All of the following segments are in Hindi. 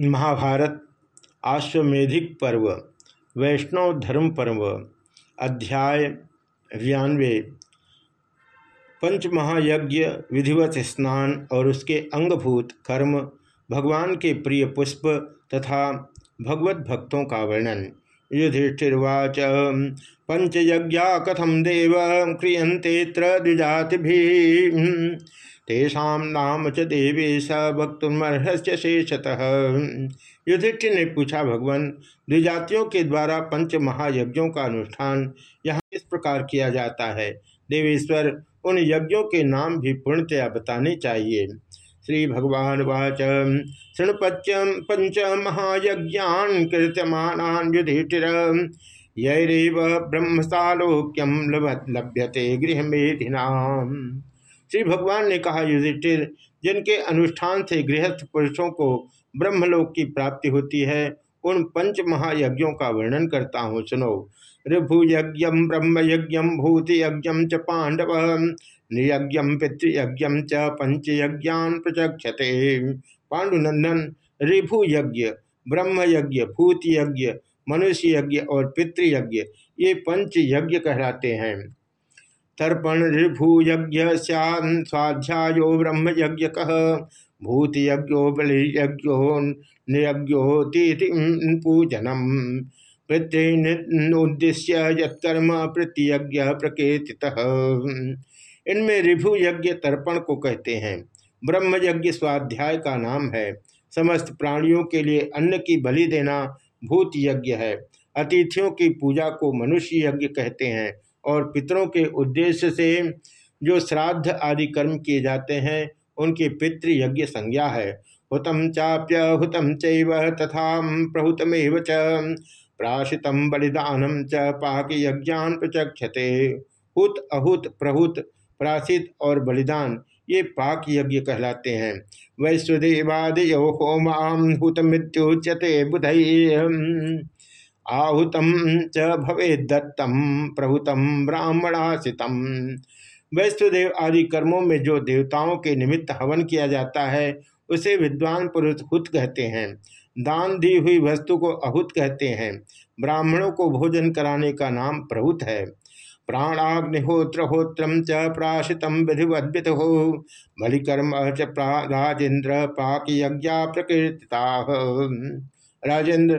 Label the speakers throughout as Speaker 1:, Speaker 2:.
Speaker 1: महाभारत आश्वेधिक पर्व, वैष्णव धर्म पर्व, अध्याय बयानवे पंच महायज्ञ विधिवत स्नान और उसके अंगभूत कर्म, भगवान के प्रिय पुष्प तथा भगवत भक्तों का वर्णन। युधिष्ठिर्वाच। पंचयज्ञा कथम देव? क्रियंते द्विजाति तेषा नाम च देवेश वक्तुमर्हस्य शेषतः। युधिष्ठिर ने पूछा, भगवान, द्विजातियों के द्वारा पंच महायज्ञों का अनुष्ठान यहाँ इस प्रकार किया जाता है? देवेश्वर, उन यज्ञों के नाम भी पूर्णतया बताने चाहिए। श्री भगवान वाच। शृणपच्यम पंच महायज्ञान कृत्यमान युधिष्ठिर। यैरव ब्रह्मसालोक्यम लभ्यते गृह श्री भगवान ने कहा, युधिष्ठिर, जिनके अनुष्ठान से गृहस्थ पुरुषों को ब्रह्मलोक की प्राप्ति होती है, उन पंच महायज्ञों का वर्णन करता हूँ, सुनो। ऋभुयज्ञ, ब्रह्मयज्ञ, भूतियज्ञ च पांडव नियज्ञम पितृयज्ञम च पंचयज्ञान प्रचक्षते। पांडुनंदन ऋभुयज्ञ, ब्रह्मयज्ञ, भूतयज्ञ मनुष्य यज्ञ और पितृयज्ञ, ये पंच यज्ञ कहलाते हैं। तर्पण ऋभुयज्ञ स्वाध्यायो ब्रह्म यज्ञ कह भूत यज्ञो बलियज्ञो नियज्ञो पूजनम। प्रत्युद्देश्य यत्कर्म प्रत्यज्ञ प्रकृति इनमें ऋभु यज्ञ तर्पण को कहते हैं। ब्रह्म यज्ञ स्वाध्याय का नाम है। समस्त प्राणियों के लिए अन्न की बलि देना भूत यज्ञ है। अतिथियों की पूजा को मनुष्य यज्ञ कहते हैं और पितरों के उद्देश्य से जो श्राद्ध आदि कर्म किए जाते हैं, उनकी पितृयज्ञ संज्ञा है। हुतम चाप्य हुतम चैव तथा प्रहुतमेव च। प्राशितम बलिदानम च पाक यज्ञान प्रचक्षते। हुत अहुत प्रहुत प्राशित और बलिदान, ये पाक यज्ञ कहलाते हैं। वैश्वदेवादयो होमाम हुत मृत्युच्यते बुध आहुतम च भवे दत्तम प्रभुतम ब्राह्मणासितम वैष्णदेव आदि कर्मों में जो देवताओं के निमित्त हवन किया जाता है, उसे विद्वान पुरुष हुत कहते हैं। दान दी हुई वस्तु को अहुत कहते हैं। ब्राह्मणों को भोजन कराने का नाम प्रहुत है। प्राणाग्निहोत्र होत्रम च प्राशितम विधिवद्वित हो बलिकर्म च राजेंद्र पाक यज्ञा प्रकृतिता राजेंद्र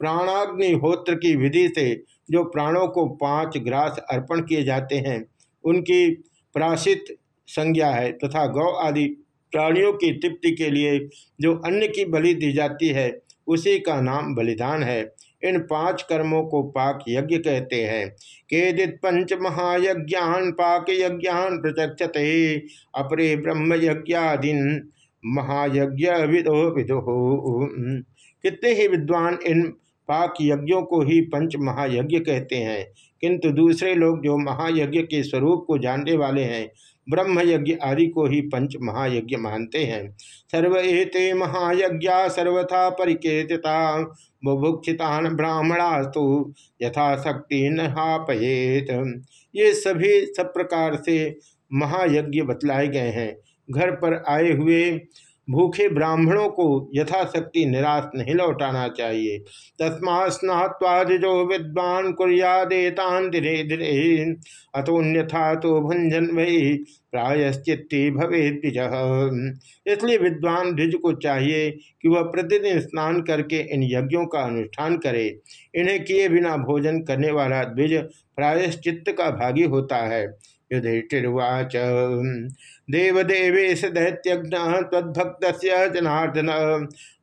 Speaker 1: प्राणाग्निहोत्र की विधि से जो प्राणों को पाँच ग्रास अर्पण किए जाते हैं, उनकी प्राशित संज्ञा है तथा तो गौ आदि प्राणियों की तृप्ति के लिए जो अन्न की बलि दी जाती है, उसी का नाम बलिदान है। इन पाँच कर्मों को पाक यज्ञ कहते हैं। केदित पंच महायज्ञान पाक यज्ञान प्रचक्षते। अपरे ब्रह्म यज्ञादीन महायज्ञ विदो विदो। कितने ही विद्वान इन पाक यज्ञों को ही पंच महायज्ञ कहते हैं। किंतु दूसरे लोग जो महायज्ञ के स्वरूप को जानने वाले हैं ब्रह्म यज्ञ आदि को ही पंच महायज्ञ मानते हैं। सर्व एते महायज्ञा सर्वथा परिकेतिता, बुभुक्षितान ब्राह्मणास्तु यथाशक्ति नापयेत ये सभी सब प्रकार से महायज्ञ बतलाए गए हैं। घर पर आए हुए भूखे ब्राह्मणों को यथाशक्ति निराश नहीं लौटाना चाहिए। तस्मा स्नात्वादिजो विद्वान कुरियादेतान धीरे धीरे। अतोन्यथा तो भंजन वही प्रायश्चित्ती भवे द्विज। इसलिए विद्वान द्विज को चाहिए कि वह प्रतिदिन स्नान करके इन यज्ञों का अनुष्ठान करे। इन्हें किए बिना भोजन करने वाला द्विज प्रायश्चित्त का भागी होता है। युधिष्ठिर्वाच देवदेवेश दैत्यज्ञ तद्भक्त जनार्दन।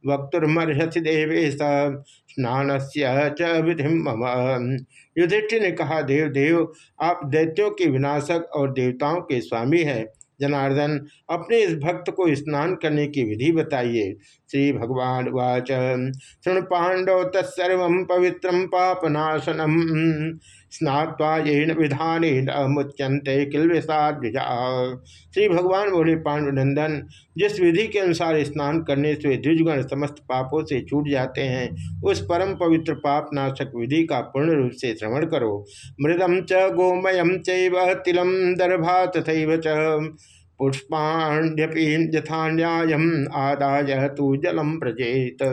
Speaker 1: वक्तुर्मर्हति देवेश स्नान से विधि मम। युधिष्ठिर ने कहा देव देव आप दैत्यों के विनाशक और देवताओं के स्वामी हैं। जनार्दन, अपने इस भक्त को स्नान करने की विधि बताइए। श्री भगवान वाच शुण पांडव तत्सर्व पवित्रम पापनाशनम। स्नात्वा येन विधान मुच्यंते किलवेशाद्विजा श्री भगवान बोले, पांडुनंदन, जिस विधि के अनुसार स्नान करने से द्विजगण समस्त पापों से छूट जाते हैं, उस परम पवित्र पाप नाशक विधि का पूर्ण रूप से श्रवण करो। मृदम च गोमयम चैव तिलम दर्भा तथा च। पुष्पाण्यपि यथा न्याय आदाय तो जलम प्रजेत।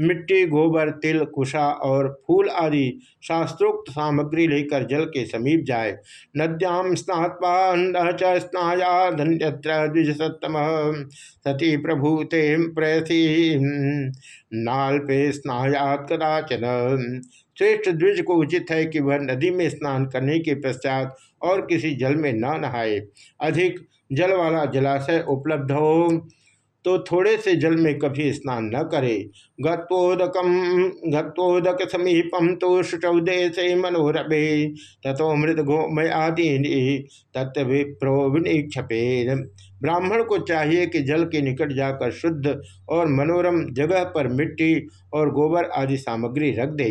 Speaker 1: मिट्टी, गोबर, तिल, कुशा और फूल आदि शास्त्रोक्त सामग्री लेकर जल के समीप जाए। नद्याम स्नात्वा स्नाया धन्यत्र द्विजसतम सती प्रभूते प्रयथी नाल्पे स्नायात कदाचन। श्रेष्ठ द्विज को उचित है कि वह नदी में स्नान करने के पश्चात और किसी जल में न नहाए। अधिक जल वाला जलाशय उपलब्ध हो। तो थोड़े से जल में कभी स्नान न करे। गोदकम गत्वोदक समीपम तो शुचौदे से मनोरभे तथो मृत गोमय आदि तत्विप्रो विनिक्षपे ब्राह्मण को चाहिए कि जल के निकट जाकर शुद्ध और मनोरम जगह पर मिट्टी और गोबर आदि सामग्री रख दे।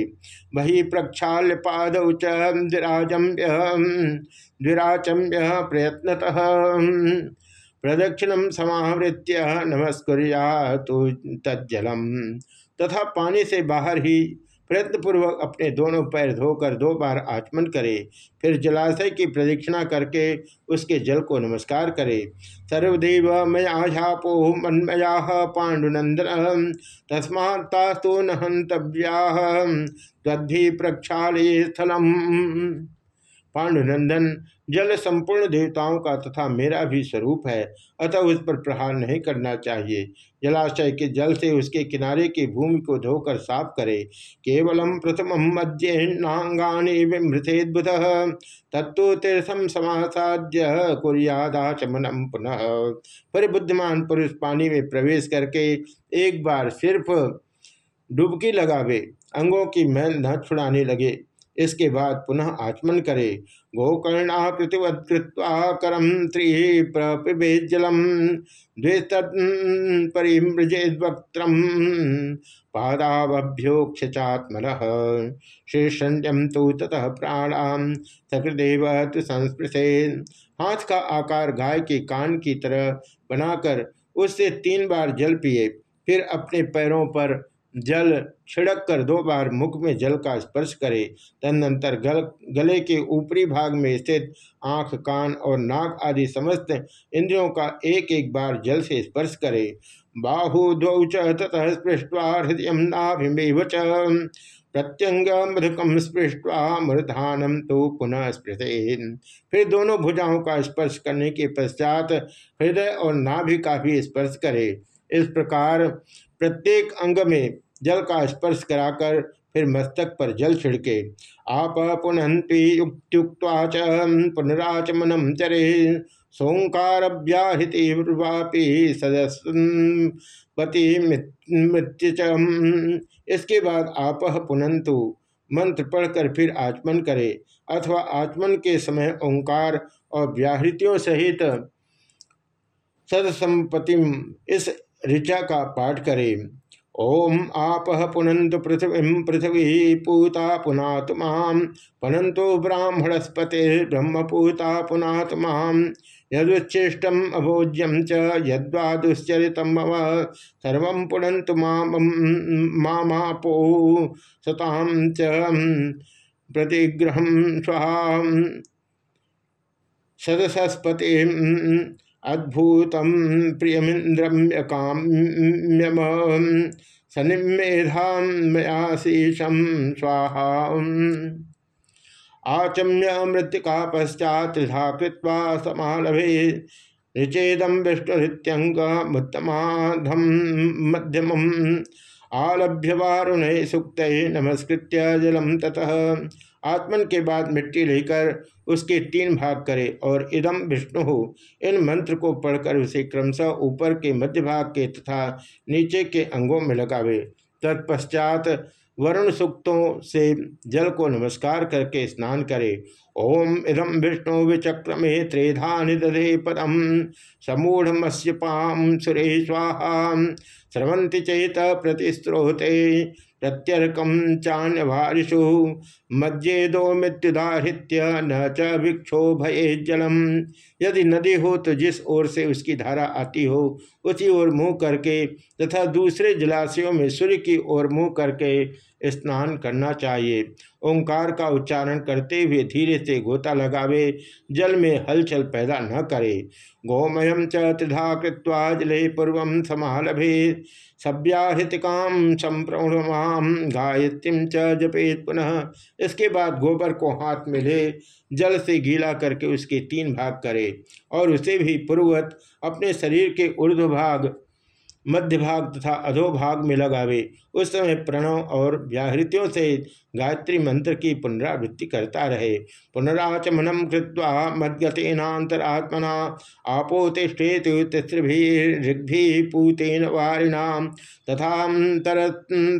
Speaker 1: वही प्रक्षाल्य पाद द्विराजम्य द्विराचम्य प्रयत्नतः। प्रदक्षिणम समावृत्य नमस्कुरिया तो तज्जलम। तथा पानी से बाहर ही प्रयत्नपूर्वक अपने दोनों पैर धोकर दो बार आचमन करे, फिर जलाशय की प्रदक्षिणा करके उसके जल को नमस्कार करे। सर्वदेव मयाझापो मन्मया पांडुनंदन तस्मात्तास्तु न हंतव्या स्थलम। पांडुनंदन जल संपूर्ण देवताओं का तथा मेरा भी स्वरूप है, अतः उस पर प्रहार नहीं करना चाहिए। जलाशय के जल से उसके किनारे की भूमि को धोकर साफ़ करे। केवलम प्रथम मध्येन्नांगानी विमृतेद्भुत तत्व तीर्थम समासाद्य कुरियादाचमनम पुनः। फिर बुद्धिमान पुरुष पानी में प्रवेश करके एक बार सिर्फ़ डुबकी लगावे, अंगों की मैल न छुड़ाने लगे। इसके बाद पुनः आचमन करे। गोकर्णा कृतिवत कृत्वा करम त्रि प्रपिबेजलम द्वेतरिमृजेद्वक्त्रम पादावभ्योक्षात्मन शीर्षण्यम तो ततः प्राणाम सकृदेव तो संस्पृशे हाथ का आकार गाय के कान की तरह बनाकर उससे तीन बार जल पिए, फिर अपने पैरों पर जल छिड़क कर दो बार मुख में जल का स्पर्श करे, तदनंतर गल, गले के ऊपरी भाग में स्थित आँख, कान और नाक आदि समस्त इंद्रियों का एक एक बार जल से स्पर्श करे। बाहु द्वौ ततः स्पृष्टवा हृदय नाभिमेव च। प्रत्यंग मृदकम स्पृष्टवा मृधानम तो पुनः स्पृशे फिर दोनों भुजाओं का स्पर्श करने के पश्चात हृदय और नाभि का भी स्पर्श करे। इस प्रकार प्रत्येक अंग में जल का स्पर्श कराकर फिर मस्तक पर जल छिड़के, आप पुनंती युक्त्युक्ता पुनराचमनम चरे सोंकारभ्याहृतिवापी सदस्पति मृत्यु इसके बाद आप पुनंतु मंत्र पढ़कर फिर आचमन करे, अथवा आचमन के समय ओंकार और व्याहृतियों सहित सदसंपतिम इस ऋचा का पाठ करें। ओम आप पुनंत पृथ्वी पृथ्वी पूता पुनात माम पनंतो ब्राह्मणस्पति ब्रह्मपूता पुनात माम यदुच्छिष्टम अभोज्यम च यद्वा दुश्चरित मम। सर्व पुनंत मापो सताम च प्रतिग्रह स्वाहा। सदसस्पति अद्भुत प्रियमिंद्रम्य काम्यम सनिमेधाम मयाशीषम स्वाहा। आचम्य मृतिका पश्चात कृत्वा समालभे ऋचेदम विष्णुहृत्यंगमुत्तमाधम मध्यम आलभ्य वारुण सुक्त नमस्कृत्य जलम ततः आत्मन के बाद मिट्टी लेकर उसके तीन भाग करे और इदम विष्णु हो इन मंत्र को पढ़कर उसे क्रमशः ऊपर के मध्य भाग के तथा नीचे के अंगों में लगावे। तत्पश्चात वरुण सुक्तों से जल को नमस्कार करके स्नान करे। ओम इदम विष्णु विचक्रमे त्रेधा निदे पदम। समूढ़ पाम सुरे स्वाहा। स्रवंति चेत प्रतिस्त्रोते प्रत्यर्कम चान्यभारिषु मज्जेदो मृत्युदाहृत्य न च भये जलम। यदि नदी हो तो जिस ओर से उसकी धारा आती हो, उसी ओर मुँह करके तथा दूसरे जलाशयों में सूर्य की ओर मुँह करके स्नान करना चाहिए। ओंकार का उच्चारण करते हुए धीरे से गोता लगावे, जल में हलचल पैदा न करे। गोमयम च त्रिधा कृत्वा जले पूर्व समालभे सभ्याहृतिकाम संप्रमाम गायत्रीम च जपेत पुनः। इसके बाद गोबर को हाथ में ले, जल से गीला करके उसके तीन भाग करे और उसे भी पूर्ववत अपने शरीर के ऊर्ध्व भाग मध्य भाग तथा अधोभाग में लगावे। उस समय प्रणव और व्याहृतियों से गायत्री मंत्र की पुनरावृत्ति करता रहे। पुनराचमनम कृत्वा मद्गतेनातरात्मना आपोतिष्ठेत तिसृभिर्भि पूतेन वारिणाम तथा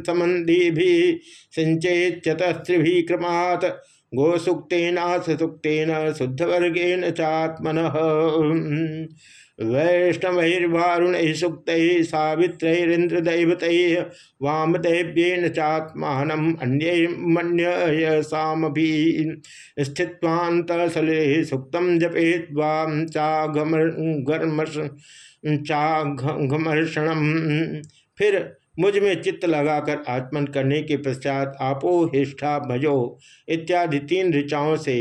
Speaker 1: समंदी सिंचेत चतस्त्रिभि क्रमात् गोसुक्तेनासुक्तेन शुद्धवर्गेण चात्मन। वैष्णवैर्वारुण सुक्त सावित्रैरिंद्रदैवत वामदेव्येन चात्मान अन्यमन्यसामी स्थित्वांतसले सुक्त जपेत वाम चाघमर्षण फिर मुझमें चित्त लगाकर आत्मन करने के पश्चात आपो हिष्ठा भजो इत्यादि तीन ऋचाओं से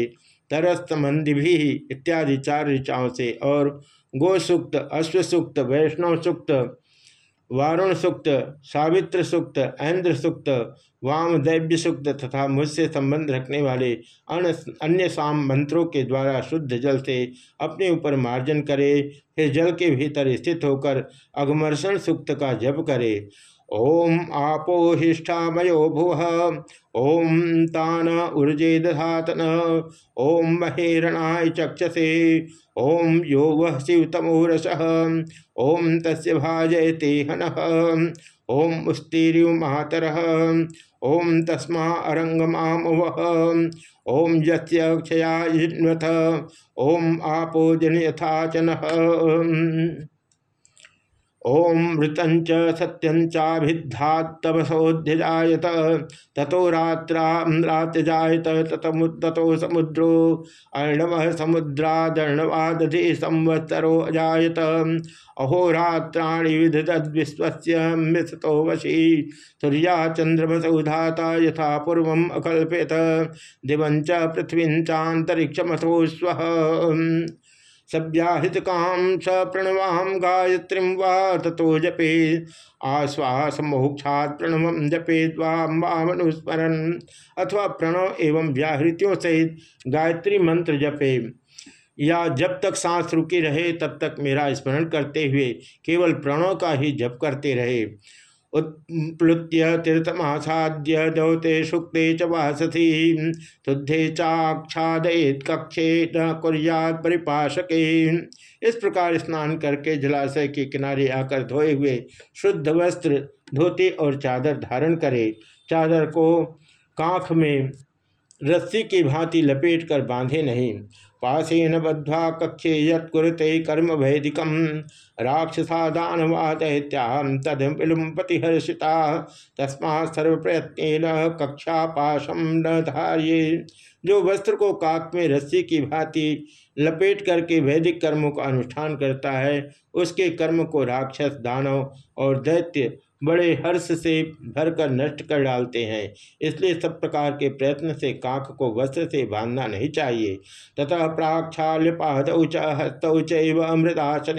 Speaker 1: तरस्त मंदि भी इत्यादि चार ऋचाओं से और गोसुक्त, अश्वसुक्त वैष्णव सुक्त वारुण सुक्त सावित्र सुक्त ऐन्द्र सुक्त वामदैव्य सुक्त तथा मुझसे संबंध रखने वाले अन्य साम मंत्रों के द्वारा शुद्ध जल से अपने ऊपर मार्जन करे, फिर जल के भीतर स्थित होकर अगमर्षण सुक्त का जप करे। ओम आपो हिष्ठामयो भुव। ओम तान ऊर्जे दधातन ओम महेरणाय चक्षसे। ओम यो वह शिवतमोरस ओम तस्य भाजयते हन। ओम उस्तीर्यु मातर। ओम तस्मा अरंगमाम ओम यस्य ओम आपो जन यथाचन ओम मृतंच सत्यंचाभिधातवसोध्यजात ततो रात्राजात ततो समुद्रो, अर्णव समुद्रादर्णवादधि संवत्सरो अजात अहोरात्राणि विदधद्विश्व मिथतो वशी, सूर्या चंद्रमसौधाता यथा पूर्व अकल्प्यत दिवंच पृथ्वीचातरिक्षमथो स्व। सभ्याहित काम स प्रणवाम गायत्री वा तथो जपे। आश्वास मोक्षात प्रणव जपे मनुस्मरण अथवा प्रणव एवं व्याहृतियों सहित गायत्री मंत्र जपे। या जब तक सांस रुकी रहे, तब तक मेरा स्मरण करते हुए केवल प्रणव का ही जप करते रहे। उत्प्लुत्य तीर्थमासाद्य दौते शुक्ते च वासथी। शुद्धे चाक्षादयत कक्षे न कुर्यात परिपाशके। इस प्रकार स्नान करके जलाशय के किनारे आकर धोए हुए शुद्ध वस्त्र, धोती और चादर धारण करे। चादर को कांख में रस्सी की भांति लपेट कर बांधे नहीं। पाशेन बद्वा कक्षे यत्कुरते कर्म वैदिकम राक्षसा दानवा दैत्याम तद विलुम्पति हर्षिता तस्मा सर्व प्रयत्न कक्षा पाशम न धार्ये। जो वस्त्र को काक में रस्सी की भांति लपेट करके वैदिक कर्मों का अनुष्ठान करता है, उसके कर्म को राक्षस दानव और दैत्य बड़े हर्ष से भरकर नष्ट कर डालते हैं। इसलिए सब प्रकार के प्रयत्न से कांख को वस्त्र से बांधना नहीं चाहिए। तथा प्राक्षाल्य पादौ च हस्तौ चमृदासन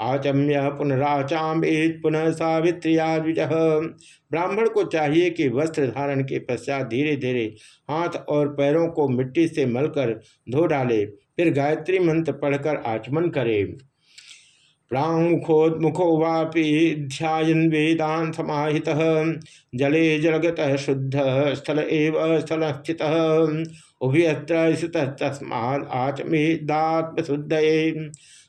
Speaker 1: आचम्य पुनराचाम पुनः सावित्रिया ब्राह्मण को चाहिए कि वस्त्र धारण के पश्चात धीरे धीरे हाथ और पैरों को मिट्टी से मलकर धो डाले, फिर गायत्री मंत्र पढ़कर आचमन करे। प्रामुखोन्मुखो वापि ध्यान वेदान समाहित जले जलगत शुद्ध, स्थल एव स्थल स्थित उभयत्र तस्मा आचमेदात्म शुद्ध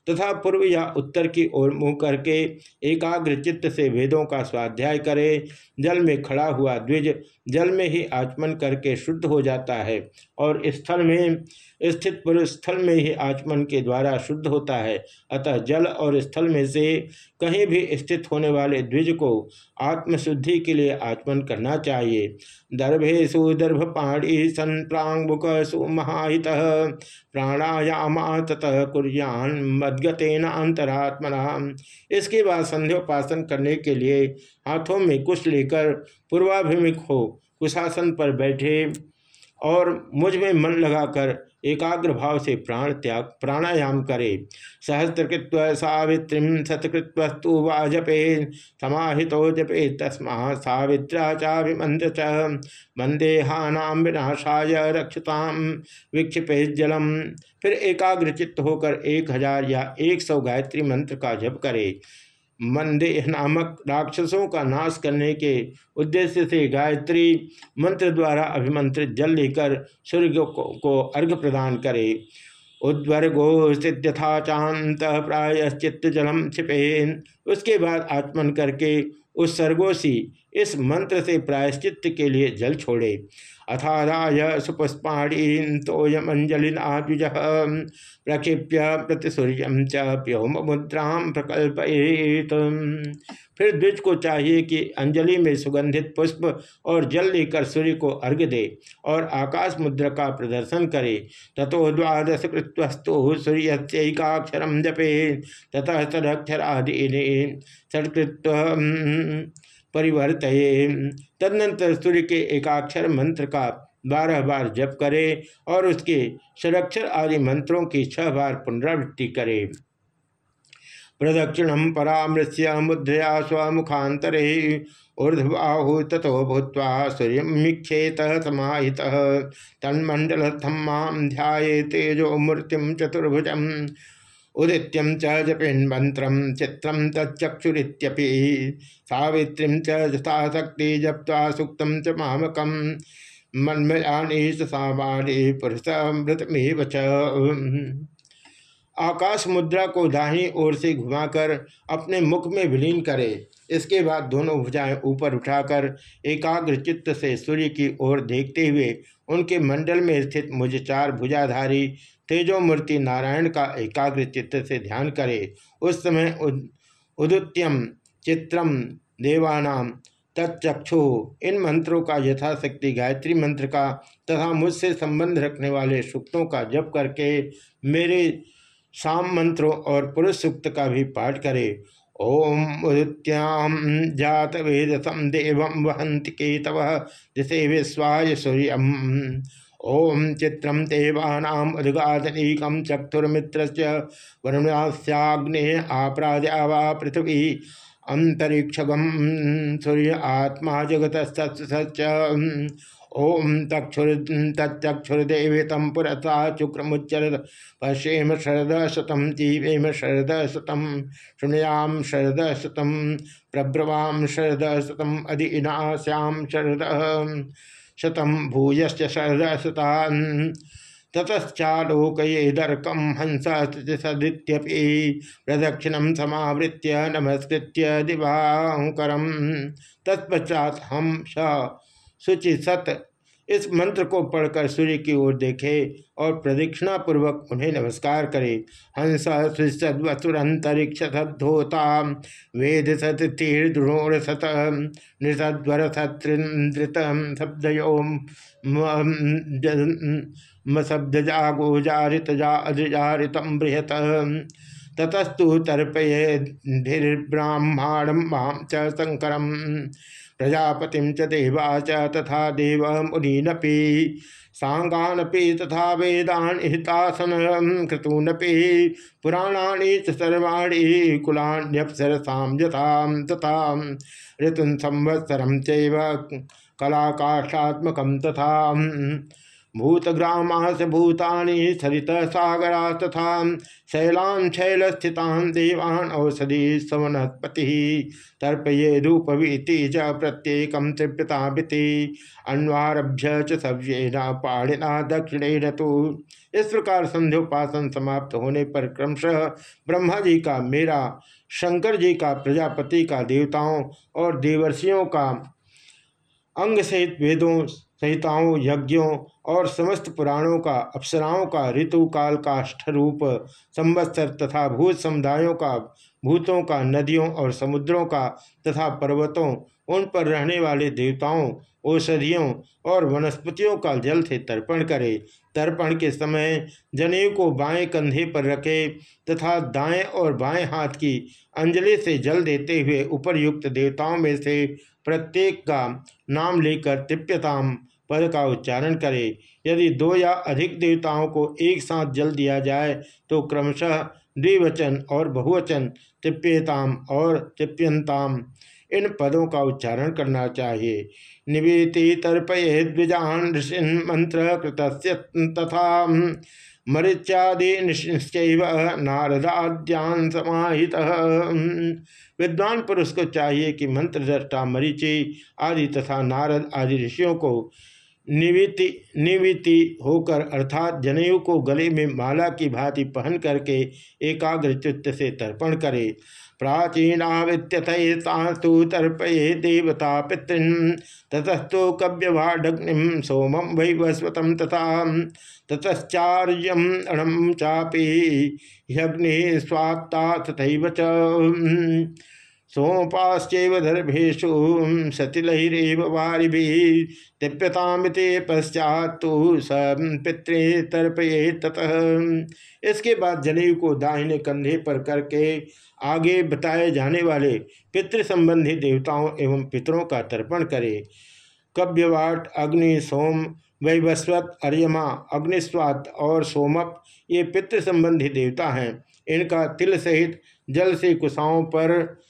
Speaker 1: तथा पूर्व या उत्तर की ओर मुँह करके एकाग्र चित्त से वेदों का स्वाध्याय करे। जल में खड़ा हुआ द्विज जल में ही आचमन करके शुद्ध हो जाता है और स्थल में स्थित पुरुष स्थल में ही आचमन के द्वारा शुद्ध होता है। अतः जल और स्थल में से कहीं भी स्थित होने वाले द्विज को आत्मशुद्धि के लिए आचमन करना चाहिए। दर्भ पाणी सन प्रांगुक सुमहाहित प्राणायामा ततः कुरियान मदगतेन अंतरात्मना इसके बाद संध्योपासन करने के लिए हाथों में कुछ लेकर पूर्वाभिमुख हो कुशासन पर बैठे और मुझमें मन लगाकर एकाग्र भाव से प्राण त्याग, प्राणायाम करे। सहस्रकृत्व सावित्री शतकृत्वस्तु वा जपे, समाहितो जपे तस्मा सावित्रा चाभिमंत्र च। मंदेहानाम विनाशाय रक्षताम विक्षिपे जलम। फिर एकाग्र चित्त होकर एक हज़ार या एक सौ गायत्री मंत्र का जप करे। मंदेह नामक राक्षसों का नाश करने के उद्देश्य से गायत्री मंत्र द्वारा अभिमंत्रित जल लेकर सूर्य को, को अर्घ प्रदान करे। उद्वर्गो स्थित यथा चांत प्रायश्चित जलम छिपेन। उसके बाद आत्मन करके उस सर्गोसी इस मंत्र से प्रायश्चित के लिए जल छोड़े। अथादाय सुपुष्पाणी तोयमंजलिनाजुज प्रक्षिप्य प्रतिसूर्य च प्योम मुद्रा प्रकल्पयेत। फिर द्विज को चाहिए कि अंजलि में सुगंधित पुष्प और जल लेकर सूर्य को अर्घ दे और आकाश मुद्रा का प्रदर्शन करे। तथो द्वादश कृतस्तु सूर्यकाक्षर जपे। ततः तदक्षरादि षटकृत्व परिवर्त तदनंतर सूर्य के एकाक्षर मंत्र का बारह बार जप करे और उसके षडक्षर आदि मंत्रों की छह बार पुनरावृत्ति करे। प्रदक्षिणम परामृश्य मुद्रया स्वमुखांतरे ऊर्ध्वाहु तथो भूत सूर्यमीक्षेत समाहित। तन्मंडल थम्मा ध्याये तेजो मूर्ति चतुर्भुजम। उदित्यम च जपिन मंत्र चित्रम तक्षुरीत्यपि सावित्री च च मामकम मन्मयानी सामानी पुरुष मृतमेव आकाश मुद्रा को दाहिनी ओर से घुमाकर अपने मुख में विलीन करे। इसके बाद दोनों भुजाएँ ऊपर उठाकर एकाग्र चित्त से सूर्य की ओर देखते हुए उनके मंडल में स्थित मुझ चार भुजाधारी तेजोमूर्ति नारायण का एकाग्र चित्त से ध्यान करे। उस समय उदुत्यम चित्रम देवानाम तत्चक्षु। इन मंत्रों का यथाशक्ति गायत्री मंत्र का तथा मुझसे संबंध रखने वाले सूक्तों का जप करके मेरे साम मंत्रों और पुरुष सूक्त का भी पाठ करे। ओम उदित्याम जात वेद सम देव वहंत केतव दिशे विश्वाय सूर्यम। ओम चित्रम देवानाम उद्गाधनीकम चक्षुर्मित्र वरुणास्याग्ने आपराजा वा पृथ्वी। अंतरिक्षगम सूर्य आत्मा जगत सच ओम तक्षुर तक्षुर्देवितम पुरता शुक्रमुच्चर पश्येम शरद शतम जीवेम शरद शतम शुणयाम शरद शतम प्रब्रवाम शरद शतम अधिनाश्याम शरद। शतम भूयश्च सहसतान ततश्चालोकयेदर्कम हंस सदित्यपि प्रदक्षिणम समावृत्य नमस्कृत्य दिवाकर तत्पश्चात हम स शुचि सत इस मंत्र को पढ़कर सूर्य की ओर देखे और प्रदक्षिणा पूर्वक उन्हें नमस्कार करे। हंस सुसद्वसुरंतरिक्ष सद्धोता वेद, सत तीर्द्रोण सत नृतध्वर सत्रिंद्रित शब्दयो मशब्दजा गोजारित जा अजारितम बृहत। ततस्तु तर्पयेर्ब्राह्मणम च शंकरम। प्रजापति च तथा देव मुनीनपि सांगानपि तथा वेदान हितासन क्रतूनपि, पुराणानि च सर्वाणी कुलान्यप्सरसां यथां तथा, ऋतु संवत्सरं चैव कलाकाशात्मकं तथा। भूतग्रामास भूतानि सरित सागरा तथा शैलान शैल स्थितान देवान औषधि सवनस्पति तर्पये रूपवीति च प्रत्येक तृप्यताभिति अन्वारभ्य च पाणिना दक्षिणेन तो। इस प्रकार संध्योपासन समाप्त होने पर क्रमशः ब्रह्मा जी का मेरा, शंकर जी का प्रजापति का देवताओं और देवर्षियों का अंग सहित वेदों संहिताओं, यज्ञों और समस्त पुराणों का, अप्सराओं का ऋतु काल का अष्टरूप, संवत्सर तथा भूत समुदायों का, भूतों का, नदियों और समुद्रों का तथा पर्वतों, उन पर रहने वाले देवताओं, औषधियों और वनस्पतियों का जल से तर्पण करे। तर्पण के समय जनेऊ को बाएँ कंधे पर रखे तथा दाएँ और बाएँ हाथ की अंजलि से जल देते हुए उपरयुक्त देवताओं में से प्रत्येक का नाम लेकर तिप्यताम पद का उच्चारण करे। यदि दो या अधिक देवताओं को एक साथ जल दिया जाए तो क्रमशः द्विवचन और बहुवचन, तिप्यताम और तिप्यंताम इन पदों का उच्चारण करना चाहिए। निवेति तर्पये द्विजान ऋषिन मंत्र कृत तथा मरीच्यादि निश्चय नारदाद्यान समाहित। विद्वान पुरुष को चाहिए कि मंत्र दृष्टा मरीचि आदि तथा नारद आदि ऋषियों को निविति निविति होकर अर्थात जनेऊ को गले में माला की भांति पहन करके एकाग्र चित्त से तर्पण करे। प्राचीना वित्यथयतास्तु तर्पये देवता पितृन्, ततस्तु कव्यवाडग्निम सोमम वैवस्वतम तथा ततश्चार्यम अणम चापी ह्यग्नि स्वात्ता तथैव सोमपाश्चैव दर्भेशु सतिलहिरेव वारिभि तिप्यतामिते पश्चात स पितृ तर्पये ततः। इसके बाद जनेऊ को दाहिने कंधे पर करके आगे बताए जाने वाले पितृ संबंधी देवताओं एवं पितरों का तर्पण करे। कव्यवाट, अग्नि, सोम, वैवस्वत, अर्यमा, अग्निस्वात और सोमप, ये पितृ संबंधी देवता हैं। इनका तिल सहित जल से कुशाओं पर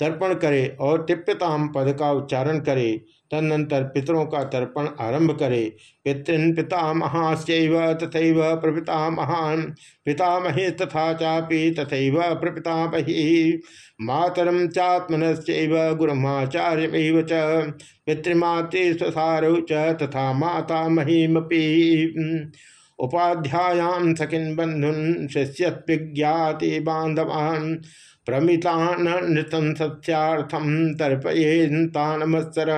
Speaker 1: तर्पण करे और तिप्यताम पद का उच्चारण करे, तदनंतर पितरों का तर्पण आरंभ करे। पितृन पितामहाश्चैव तथा प्रपितामहान पितामहे तथा चापी तथा प्रपितामही। मातरम चात्मनश्चैव गुरुमाचार्यमेव च। पितृमातृ स्वसारौ च, तथा माता महीमपी। उपाध्यायां सखिन बंधुन शिष्यज्ञाति बांधवान प्रमितान नृतन सत्यार्थम तर्पयेन्तानमत्सर।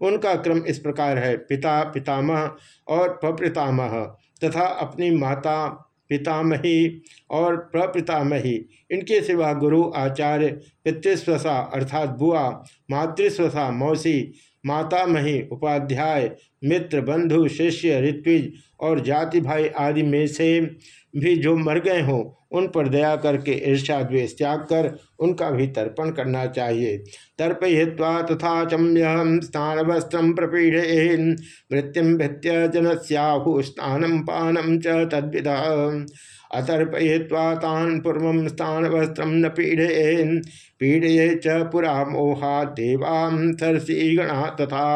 Speaker 1: उनका क्रम इस प्रकार है, पिता पितामह और प्रपितामह। तथा अपनी माता पितामही और प्रपितामही। इनके सिवा गुरु, आचार्य, पितृस्वसा अर्थात बुआ, मातृस्वसा मौसी, मातामही, उपाध्याय, मित्र, बंधु, शिष्य, ऋत्विज और जाति भाई आदि में से भी जो मर गए हों, उन पर दया करके ईर्षा द्वेष त्याग कर उनका भी तर्पण करना चाहिए। तर्पय्वा तथा चम्य स्नान वस्त्र प्रपीड़े मृत्युम भृत्य जन सैहु स्नानम पानम च तद्विध। अतर्पय्वा तान पूर्व स्नान वस्त्र न पीड़े पीड़े च पुरा मोहा देवां सरसी गणा तथा।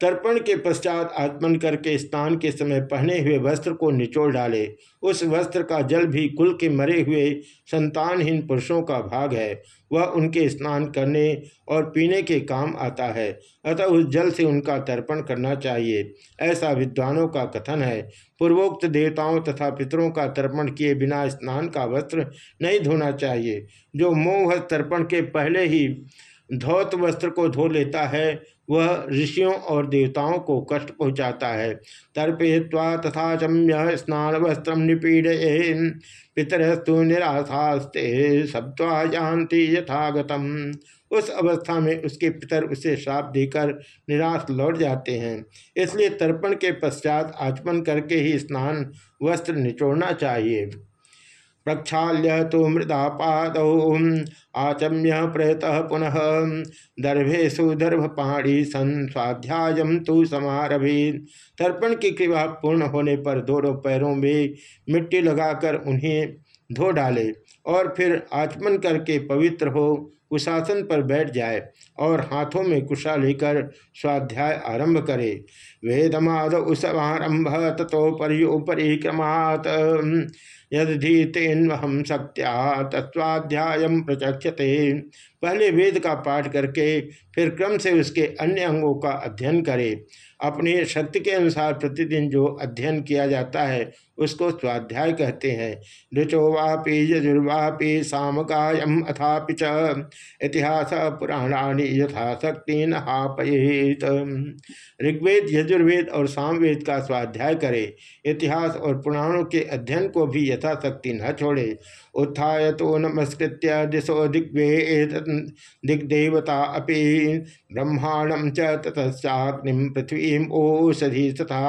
Speaker 1: तर्पण के पश्चात आत्मन करके स्नान के समय पहने हुए वस्त्र को निचोड़ डाले। उस वस्त्र का जल भी कुल के मरे हुए संतानहीन पुरुषों का भाग है। वह उनके स्नान करने और पीने के काम आता है। अतः उस जल से उनका तर्पण करना चाहिए। ऐसा विद्वानों का कथन है। पूर्वोक्त देवताओं तथा पितरों का तर्पण किए बिना स्नान का वस्त्र नहीं धोना चाहिए। जो मोह तर्पण के पहले ही धौत वस्त्र को धो लेता है वह ऋषियों और देवताओं को कष्ट पहुँचाता है। तर्पय्वा तथा चम्य स्नान वस्त्र निपीड़ पितरस्तु निराशास्ते सप्वा जानती यथागतम। उस अवस्था में उसके पितर उसे श्राप देकर निराश लौट जाते हैं। इसलिए तर्पण के पश्चात आचमन करके ही स्नान वस्त्र निचोड़ना चाहिए। प्रक्षाल्य तो मृदा पाद आचम्य प्रयत पुनः। दर्भेशु दर्भपाणी सन स्वाध्याय तो समारभी तर्पण की कृपा पूर्ण होने पर दोनों पैरों में मिट्टी लगाकर उन्हें धो डाले और फिर आचमन करके पवित्र हो। कुशासन पर बैठ जाए और हाथों में कुशा लेकर स्वाध्याय आरंभ करे। वेदमाद उसमारंभ तथो परिक्रमात यदि तेन हम सत्या तत्वाध्याय प्रचक्षते पहले वेद का पाठ करके फिर क्रम से उसके अन्य अंगों का अध्ययन करे। अपने शक्ति के अनुसार प्रतिदिन जो अध्ययन किया जाता है, उसको स्वाध्याय कहते हैं। ऋचो वापि यजुर्वापि सामकायम अथापि च। इतिहास पुराणानि यथाशक्ति नहापयेत ऋग्वेद, यजुर्वेद और सामवेद का स्वाध्याय करे। इतिहास और पुराणों के अध्ययन को भी यथाशक्ति न छोड़े। उत्थाय तो नमस्कृत दिशो दिग्वे दिग्देवता अपि ब्रह्मांडम च पृथ्वी ओषधि तथा।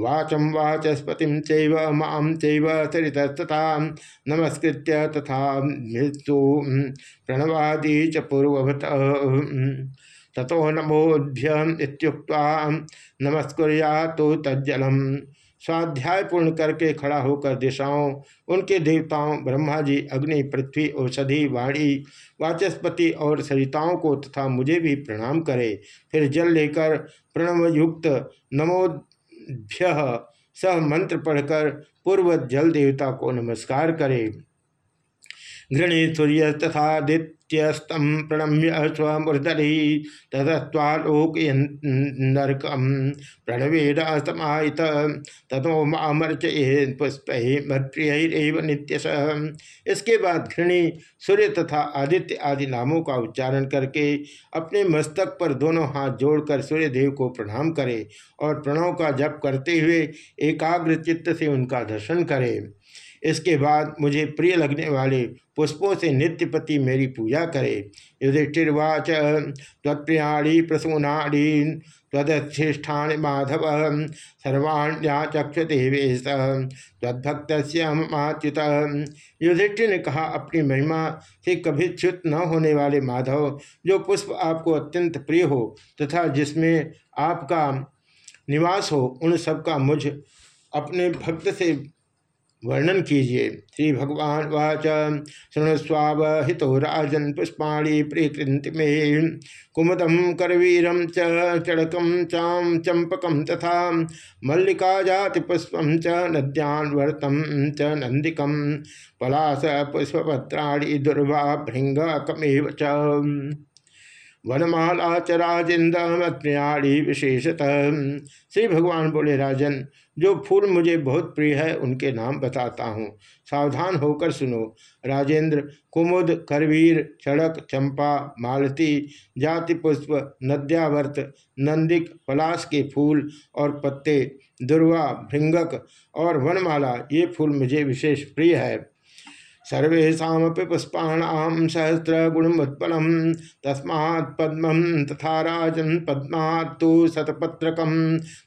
Speaker 1: वाचम वाचस्पति माँ चरितस्तथा। नमस्कृत तथा मृत्यु प्रणवादी च पूर्वभत तथो नमोभ्य नमस्कुरिया तो तज्जलम। स्वाध्याय पूर्ण करके खड़ा होकर दिशाओं, उनके देवताओं, ब्रह्मा जी, अग्नि, पृथ्वी, औषधि, वाणी, वाचस्पति और सरिताओं को तथा मुझे भी प्रणाम करे। फिर जल लेकर प्रणवयुक्त नमोभ्य सह मंत्र पढ़कर पूर्व जल देवता को नमस्कार करे। घृणी सूर्य तथादित्य त्यस्तम प्रणम्य स्वमूर्धरी ततस्वालोकयनर्कम प्रणवेद समाहित तथो मामर्चये पुष्प प्रिय नित्यश। इसके बाद घृणी, सूर्य तथा आदित्य आदि नामों का उच्चारण करके अपने मस्तक पर दोनों हाथ जोड़कर सूर्य देव को प्रणाम करे और प्रणव का जप करते हुए एकाग्र चित्त से उनका दर्शन करे। इसके बाद मुझे प्रिय लगने वाले पुष्पों से नित्यपति मेरी पूजा करे। युधिष्ठिर्वाच तत्प्रियाणी प्रसूनाड़ी तदच्छिष्ठान माधव सर्वाण्याचक्ष देवेश तद्भक्त माच्युत। युधिष्ठिर ने कहा, अपनी महिमा से कभी च्युत न होने वाले माधव, जो पुष्प आपको अत्यंत प्रिय हो तथा जिसमें आपका निवास हो, उन सबका मुझ अपने भक्त से वर्णन कीजिए। श्री भगवान वाच। शृणुस्वाव हितो राजन पुष्पाणी प्रियकृति में। कुमुदम करवीरम चड़कम चाम चंपकम तथा मल्लिका जाति पुष्प च नद्यान्वर्तम च नंदिकम पलास पुष्पपत्राणी दुर्वा भृंग कमेव च। वनमाला च राजेन्द्रयाणी विशेषतः। श्री भगवान बोले, राजन, जो फूल मुझे बहुत प्रिय है, उनके नाम बताता हूँ। सावधान होकर सुनो। राजेंद्र, कुमुद, करवीर, चड़क, चंपा, मालती, जाति पुष्प, नद्यावर्त, नंदिक, पलाश के फूल और पत्ते, दुर्वा, भृंगक और वनमाला, ये फूल मुझे विशेष प्रिय है। सर्वेशा पुष्पाण सहस्र गुणमुत्पलम तस्मा पद्म तथा राजन पद्मा तो शतपत्रक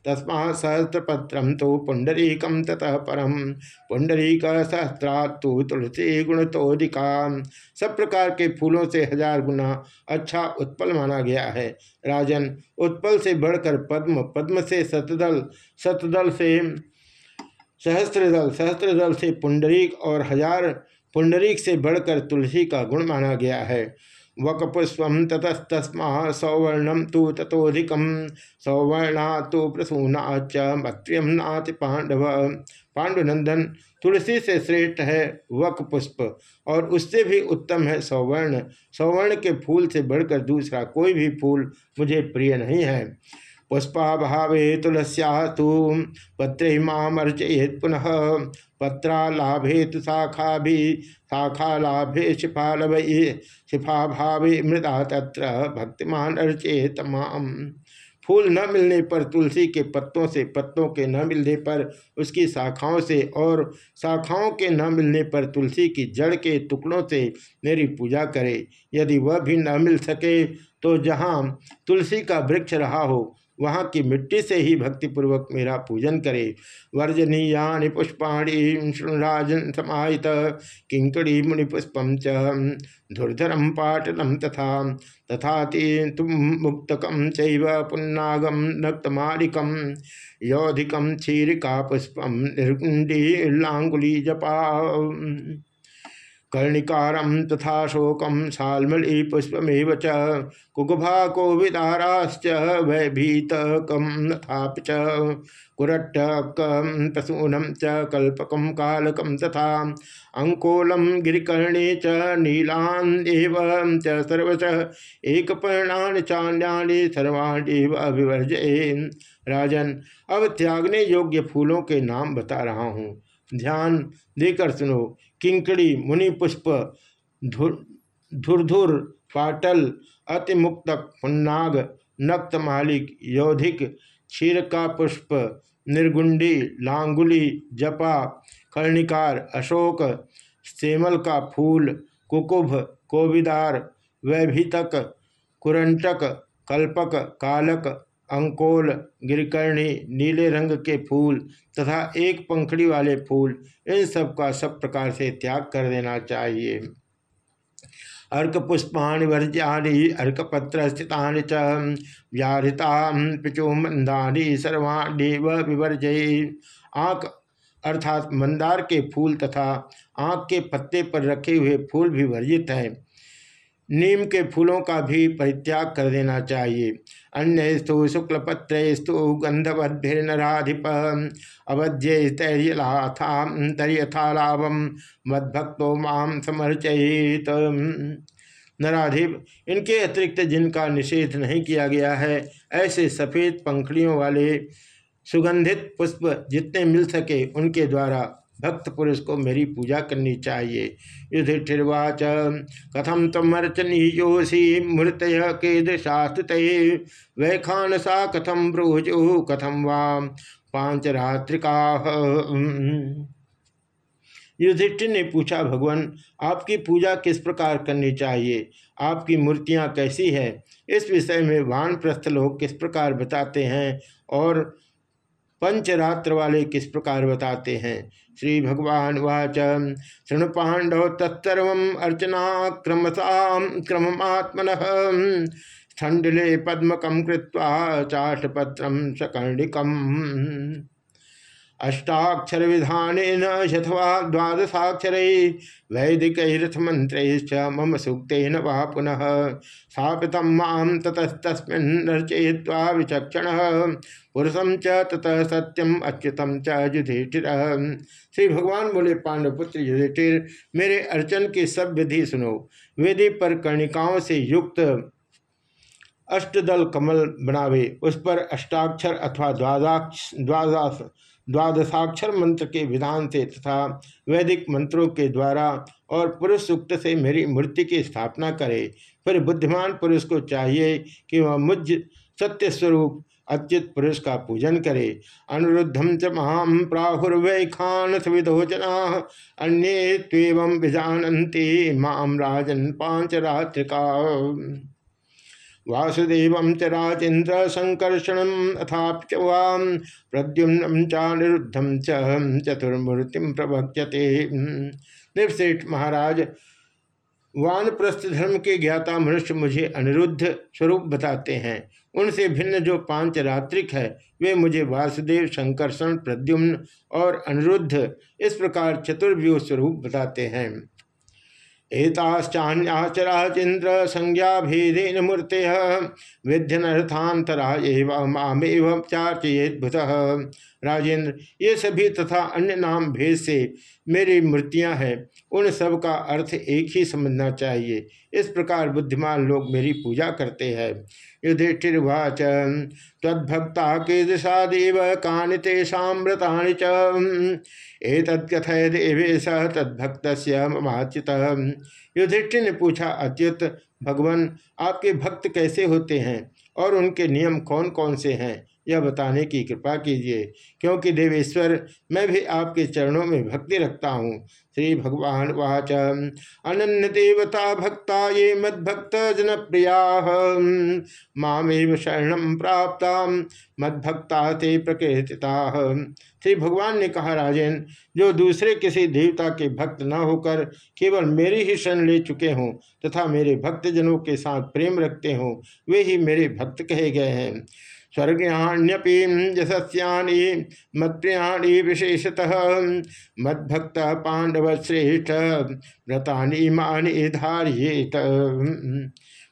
Speaker 1: तस्मा सहस्रपत्र तो पुंडरीक ततः परम पुंडरीक सहस्रा तो तुलसी गुण गुणतोदिका सब प्रकार के फूलों से हज़ार गुना अच्छा उत्पल माना गया है। राजन, उत्पल से बढ़कर पद्म पद्म से शतदल सतदल से सहस्त्रदल सहस्त्रदल से पुंडरीक और हज़ार पुंडरीक से बढ़कर तुलसी का गुण माना गया है। वक वकपुष्प ततस्तस्मा सौवर्णम तो तथोधिकम सौवर्णा तो प्रसूना च मत्र्यम नाति पांडव। पांडुनंदन तुलसी से श्रेष्ठ है वक पुष्प और उससे भी उत्तम है सौवर्ण। सौवर्ण के फूल से बढ़कर दूसरा कोई भी फूल मुझे प्रिय नहीं है। पुष्पाभावे तुलस्या तो पत्रे मामर्चयेत पुनः पत्रालाभे तो शाखा भी शाखा लाभे शिफालभये शिफा भावे मृदा तत्र भक्तिमान अर्चेत माम। फूल न मिलने पर, तुलसी के पत्तों से पत्तों के न मिलने पर, उसकी शाखाओं से और शाखाओं के न मिलने पर तुलसी की जड़ के टुकड़ों से मेरी पूजा करे। यदि वह भी न मिल सके तो जहाँ तुलसी का वृक्ष रहा हो वहाँ की मिट्टी से ही भक्तिपूर्वक मेरा पूजन करे। वर्जनीयानि पुष्पाणी शृणराजन समाहित किंकड़ी मुनिपुष्पम च धुर्धरम पाटलम तथा तथा तुम मुक्तकम चैव पुन्नागम नक्तमालिकम यौधिकम क्षीरिका पुष्पम निर्गुंडी लांगुली जपा कर्णिकारम तथा शोकम सालमली पुष्पमेव च कुकुभा को विदाराश्च भयभीतकम नथाप च कुरट्टकम प्रसूनम च कल्पकम कालकम तथा अंकोलम गिरिकर्णे च नीलान्देव च सर्वश एक पर्णानि चान्यानि सर्वाण्येव अभिवर्जये राजन, अब त्यागने योग्य फूलों के नाम बता रहा हूँ। ध्यान देकर सुनो किंकड़ी मुनि पुष्प धुरधुर, पाटल, अतिमुक्तक, पुन्नाग, नक्त मालिक, यौधिक क्षीरका पुष्प निर्गुंडी, लांगुली, जपा, कर्णिकार, अशोक सेमल का फूल, कुकुभ, कोविदार, वैभितक, कुरंटक, कल्पक, कालक अंकोल, गिरकर्णी, नीले रंग के फूल तथा एक पंखड़ी वाले फूल, इन सब का सब प्रकार से त्याग कर देना चाहिए। अर्क पुष्पाणि वर्ज्यानि अर्कपत्र स्थितानि च, व्याहृता पिचो मंदानि सर्वाण्यव विवर्जय। आँख अर्थात मंदार के फूल तथा आँख के पत्ते पर रखे हुए फूल भी वर्जित हैं। नीम के फूलों का भी परित्याग कर देना चाहिए। अन्य स्तु शुक्लपत्र स्तु गंधवद्भिर्नराधिप अवध्य तैर्यथा लाभम मद्भक्तो माम समर्चित नराधिप, इनके अतिरिक्त जिनका निषेध नहीं किया गया है, ऐसे सफ़ेद पंखड़ियों वाले सुगंधित पुष्प जितने मिल सके उनके द्वारा भक्त पुरुष को मेरी पूजा करनी चाहिए। युधिष्ठिर्वाच कथम तम अर्चनीयोसी मूर्त कीदृशास्तुत वैखानसा कथम ब्रूजु कथम वाम पांचरात्रिका युधिष्ठिर ने पूछा, भगवान, आपकी पूजा किस प्रकार करनी चाहिए? आपकी मूर्तियाँ कैसी है? इस विषय में वान प्रस्थ लोग किस प्रकार बताते हैं? और पंचरात्र वाले किस प्रकार बताते हैं? श्री भगवान वाच शृणु पांडव तत्सर्व अर्चना क्रमसा क्रमत्मन स्थंडिले पद्मकम कृत्वा सकर्णिकम। अष्टाक्षर विधान यथवा द्वादशाक्षर वैदिक मंत्र मम सूक्न वा पुनः स्थापित माम ततस्तस्मिन्नर्चय्वा विचक्षण। पुरुषम च ततः सत्यम अच्युतम च युधिष्ठिर। श्री भगवान बोले, पांडवपुत्र युधिष्ठिर, मेरे अर्चन की सब विधि सुनो। वेदी पर कर्णिकाओं से युक्त अष्टदल कमल बनावे, उस पर अष्टाक्षर अथवा द्वादाक्ष द्वादश द्वादशाक्षर मंत्र के विधान से तथा वैदिक मंत्रों के द्वारा और पुरुष सूक्त से मेरी मूर्ति की स्थापना करे। फिर बुद्धिमान पुरुष को चाहिए कि वह मुझ सत्य स्वरूप अच्युत पुरुष का पूजन करे। अनुरुद्धम च महाम प्राहुर्वै खान सुविधोचना अन्य विजानती माम राजन पाँच रात्रिका वासुदेव च राजेन्द्र संकर्षण अथाप्य वाम प्रद्युम्न चानिरुद्धम चतुर्मूर्ति प्रवक्यते निवश्रेष्ठ महाराज वानप्रस्थ धर्म के ज्ञाता मनुष्य मुझे अनिरुद्ध स्वरूप बताते हैं। उनसे भिन्न जो पाँच रात्रिक है, वे मुझे वासुदेव शंकरषण प्रद्युम्न और अनिरुद्ध, इस प्रकार चतुर्व्यूह स्वरूप बताते हैं। एताश्चान्याचराचिंद्र संज्ञा भेदेन मूर्त विध्यनर्थांतरा मामेव चार्चयेद्भुत। राजेंद्र, ये सभी तथा अन्य नाम भेद से मेरी मूर्तियाँ हैं। उन सब का अर्थ एक ही समझना चाहिए। इस प्रकार बुद्धिमान लोग मेरी पूजा करते हैं। युधिष्ठिर्वाच, तद्भक्ता के दिशा देव कानि तेषाव्रतानि चतकथय देवे स तद्भक्त ममाच्युत युधिष्ठिर ने पूछा, अच्युत, भगवान, आपके भक्त कैसे होते हैं? और उनके नियम कौन कौन से हैं? यह बताने की कृपा कीजिए, क्योंकि देवेश्वर, मैं भी आपके चरणों में भक्ति रखता हूँ। श्री भगवान वाच। अन्य देवता भक्ता ये मद्भक्त जन प्रिया मामेव शरण प्राप्त मद्भक्ता ते प्रकृतिता श्री भगवान ने कहा, राजेन, जो दूसरे किसी देवता के भक्त न होकर केवल मेरी ही शरण ले चुके हों, तथा मेरे भक्तजनों के साथ प्रेम रखते हों, वे ही मेरे भक्त कहे गए हैं। स्वर्गाण्यपि यशस्यानि मत्प्रियाणि विशेषतः। मद्भक्त पांडव श्रेष्ठ, व्रतानी मानि धारियेत।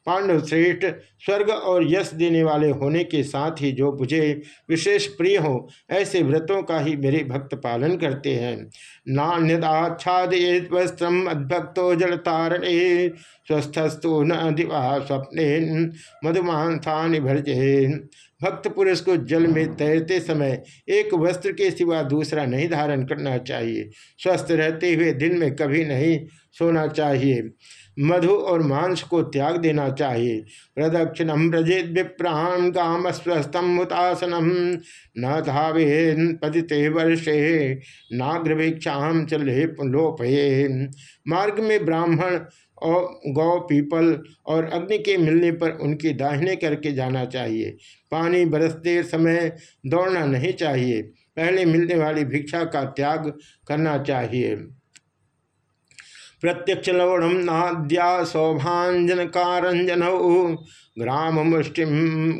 Speaker 1: पांडव श्रेष्ठ, स्वर्ग और यश देने वाले होने के साथ ही जो मुझे विशेष प्रिय हो, ऐसे व्रतों का ही मेरे भक्त पालन करते हैं। नान्यदाच्छादयेत वस्त्रम अद्भक्तो जल तारणे स्वस्थस्तु न दिवा स्वप्ने मधुमांसा भरजे भक्त पुरुष को जल में तैरते समय एक वस्त्र के सिवा दूसरा नहीं धारण करना चाहिए। स्वस्थ रहते हुए दिन में कभी नहीं सोना चाहिए। मधु और मांस को त्याग देना चाहिए। दक्षिणम व्रजेद विप्राण काम स्वस्थम हुतासनम न धावे पतिते वर्षे नाग्रवीक्षाम चले लोपये मार्ग में ब्राह्मण और गौ, पीपल और अग्नि के मिलने पर उनकी दाहिने करके जाना चाहिए। पानी बरसते समय दौड़ना नहीं चाहिए। पहले मिलने वाली भिक्षा का त्याग करना चाहिए। प्रत्यक्ष लवणम नाद्या सौभाजन कारंजन ग्राम मुष्टिम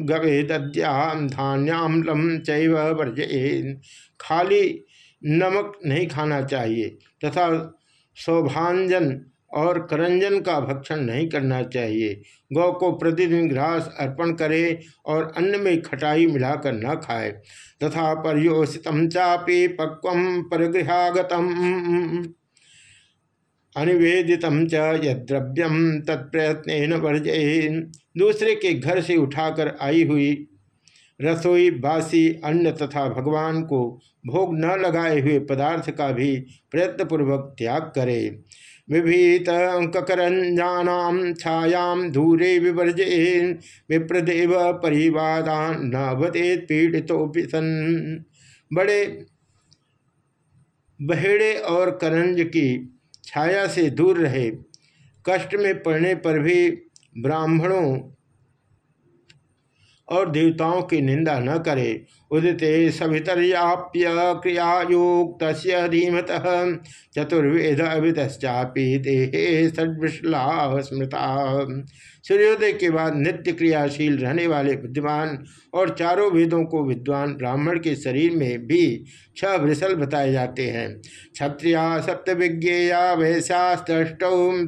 Speaker 1: गवे दद्याम धान्यामलम चैव वर्जे खाली नमक नहीं खाना चाहिए तथा सौभाजन और करंजन का भक्षण नहीं करना चाहिए। गौ को प्रतिदिन घास अर्पण करे और अन्न में खटाई मिलाकर न खाए। तथा पर्योषित चापी पक्व परगृहागतम। अनिवेदित यद्रव्यम तत्प्रयत्न वर्जे दूसरे के घर से उठाकर आई हुई रसोई बासी अन्न तथा भगवान को भोग न लगाए हुए पदार्थ का भी प्रयत्नपूर्वक त्याग करे। विभीत ककरंजानाम छायाम धूरे विवर्जे विप्रदेव परिवादान नवते पीड़ितो सन। बड़े बहेड़े और करंज की छाया से दूर रहे, कष्ट में पड़ने पर भी ब्राह्मणों और देवताओं की निंदा न करे। उदिते सभितर्याप्य क्रियायुक्त धीमत। चतुर्वेद अभितश्चापी देहे सदृशला स्मृता सूर्योदय के बाद नित्य क्रियाशील रहने वाले बुद्धिमान और चारों वेदों को विद्वान ब्राह्मण के शरीर में भी छह वृसल बताए जाते हैं। क्षत्रिया सप्त विज्ञेया वैश्याष्ट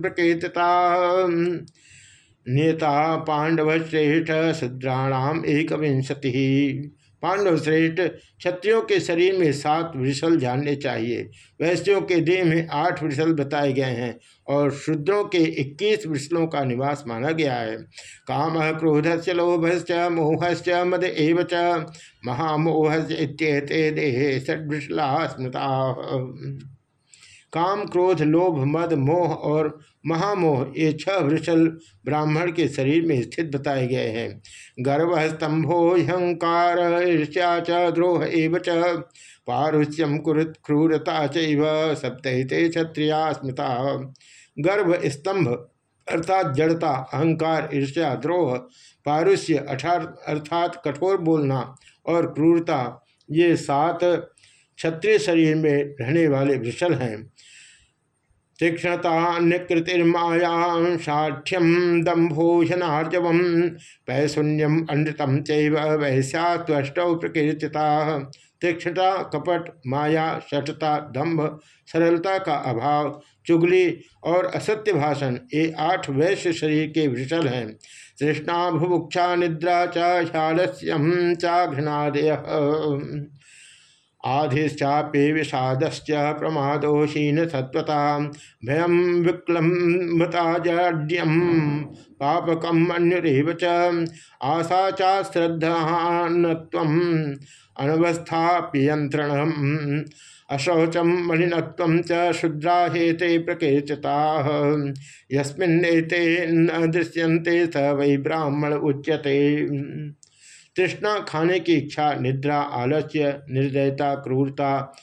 Speaker 1: प्रकृतता नेता पांडव श्रेष्ठ शूद्राणाम एक विंशति पांडव श्रेष्ठ क्षत्रियों के शरीर में सात वृषल जानने चाहिए। वैश्यों के देह में आठ वृषल बताए गए हैं और शूद्रों के इक्कीस वृषलों का निवास माना गया है। काम क्रोध से लोभश्च, मोहश्च, मद एव महामोहश्च इत्येते देहे षड्वृषला स्मृता। काम, क्रोध, लोभ, मद, मोह और महामोह, ये छह वृषल ब्राह्मण के शरीर में स्थित बताए गए हैं। गर्भ स्तंभो अहंकार ईर्ष्या च द्रोह एव च। पारुष्यम कुरुत क्रूरता चैव सप्तहिते क्षत्रिया स्मृता। गर्भ स्तंभ अर्थात जड़ता, अहंकार, ईर्ष्या, द्रोह, पारुष्य, अठार, अर्थात कठोर बोलना और क्रूरता, ये सात क्षत्रिय शरीर में रहने वाले वृषल हैं। तीक्ष्णता निकृतिर्माया साठ्यम दम्भोषणार्जव पैशून्यम अनृतम चैव वैश्यात्वष्टौ प्रकीर्तिता। तीक्ष्णता कपट, माया शठता दम्भ, सरलता का अभाव, चुगली और असत्य भाषण, ये आठ वैश्य शरीर के विशल हैं। तृष्णा भुभुक्षा निद्रा चालस्यम चा घृणादय आधिश्चापे विषादश्च प्रमादोषीन सत्वता भयम विक्लम्बता जाड्यम अन्युरेव च आशा चा अशौचम मलिनत्व च शुद्रा हेते यस्मिन्नेते न दृश्यन्ते स वै ब्राह्मण उच्यते। तृष्णा खाने की इच्छा, निद्रा, आलस्य, निर्दयता, क्रूरता,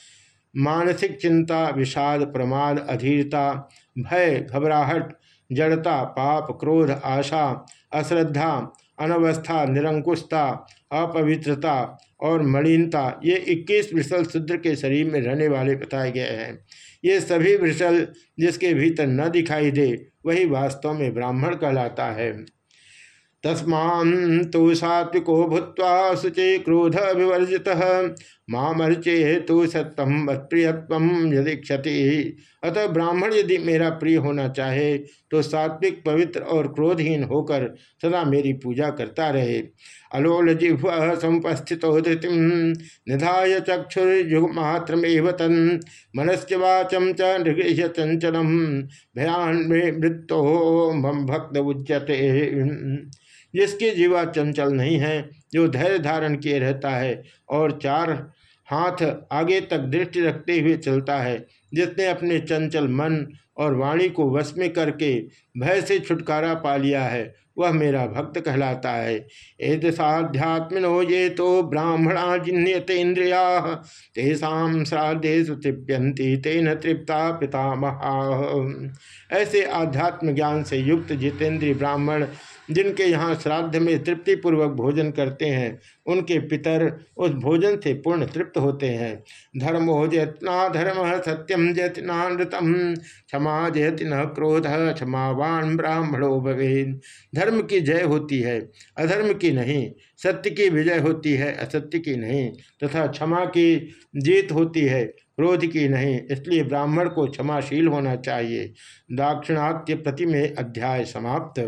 Speaker 1: मानसिक चिंता, विषाद, प्रमाद, अधीरता, भय, घबराहट, जड़ता, पाप, क्रोध, आशा, अश्रद्धा, अनवस्था, निरंकुशता, अपवित्रता और मलिनता, ये 21 वृषल शुद्र के शरीर में रहने वाले बताए गए हैं। ये सभी वृषल जिसके भीतर न दिखाई दे, वही वास्तव में ब्राह्मण कहलाता है। तस्मा तो सात्विको भूत शुचि क्रोध विवर्जित। मामर्चे हेतु सत्यम मत्प्रियत्व यदि क्षति अतः ब्राह्मण यदि मेरा प्रिय होना चाहे तो सात्विक, पवित्र और क्रोधहीन होकर सदा मेरी पूजा करता रहे। अलोल जिह्व समुपस्थित धृति, निधाय चक्षुर्युगमात्रमेव तन। मनस्य वाचम च नृगृह चंचलम भयान में मृत्यो भक्त उच्यते। जिसके जीवा चंचल नहीं है, जो धैर्य धारण किए रहता है और चार हाथ आगे तक दृष्टि रखते हुए चलता है। जिसने अपने चंचल मन और वाणी को वश में करके भय से छुटकारा पा लिया है, वह मेरा भक्त कहलाता है। एत साध्यात्मिनो ये तो ब्राह्मणा जिन्यते इंद्रिया, तेषा श्राद्धेशु तृप्यंती तेन तृप्ता पितामहा। ऐसे आध्यात्म ज्ञान से युक्त जितेंद्रीय ब्राह्मण जिनके यहाँ श्राद्ध में तृप्तिपूर्वक भोजन करते हैं, उनके पितर उस भोजन से पूर्ण तृप्त होते हैं। धर्मो जयतना, धर्म सत्यम जयतनानृतम क्षमा जयति न क्रोध क्षमावान ब्राह्मणो भवे धर्म की जय होती है, अधर्म की नहीं, सत्य की विजय होती है, असत्य की नहीं, तथा क्षमा की जीत होती है, क्रोध की नहीं, इसलिए ब्राह्मण को क्षमाशील होना चाहिए। दाक्षिणात्य प्रति में अध्याय समाप्त।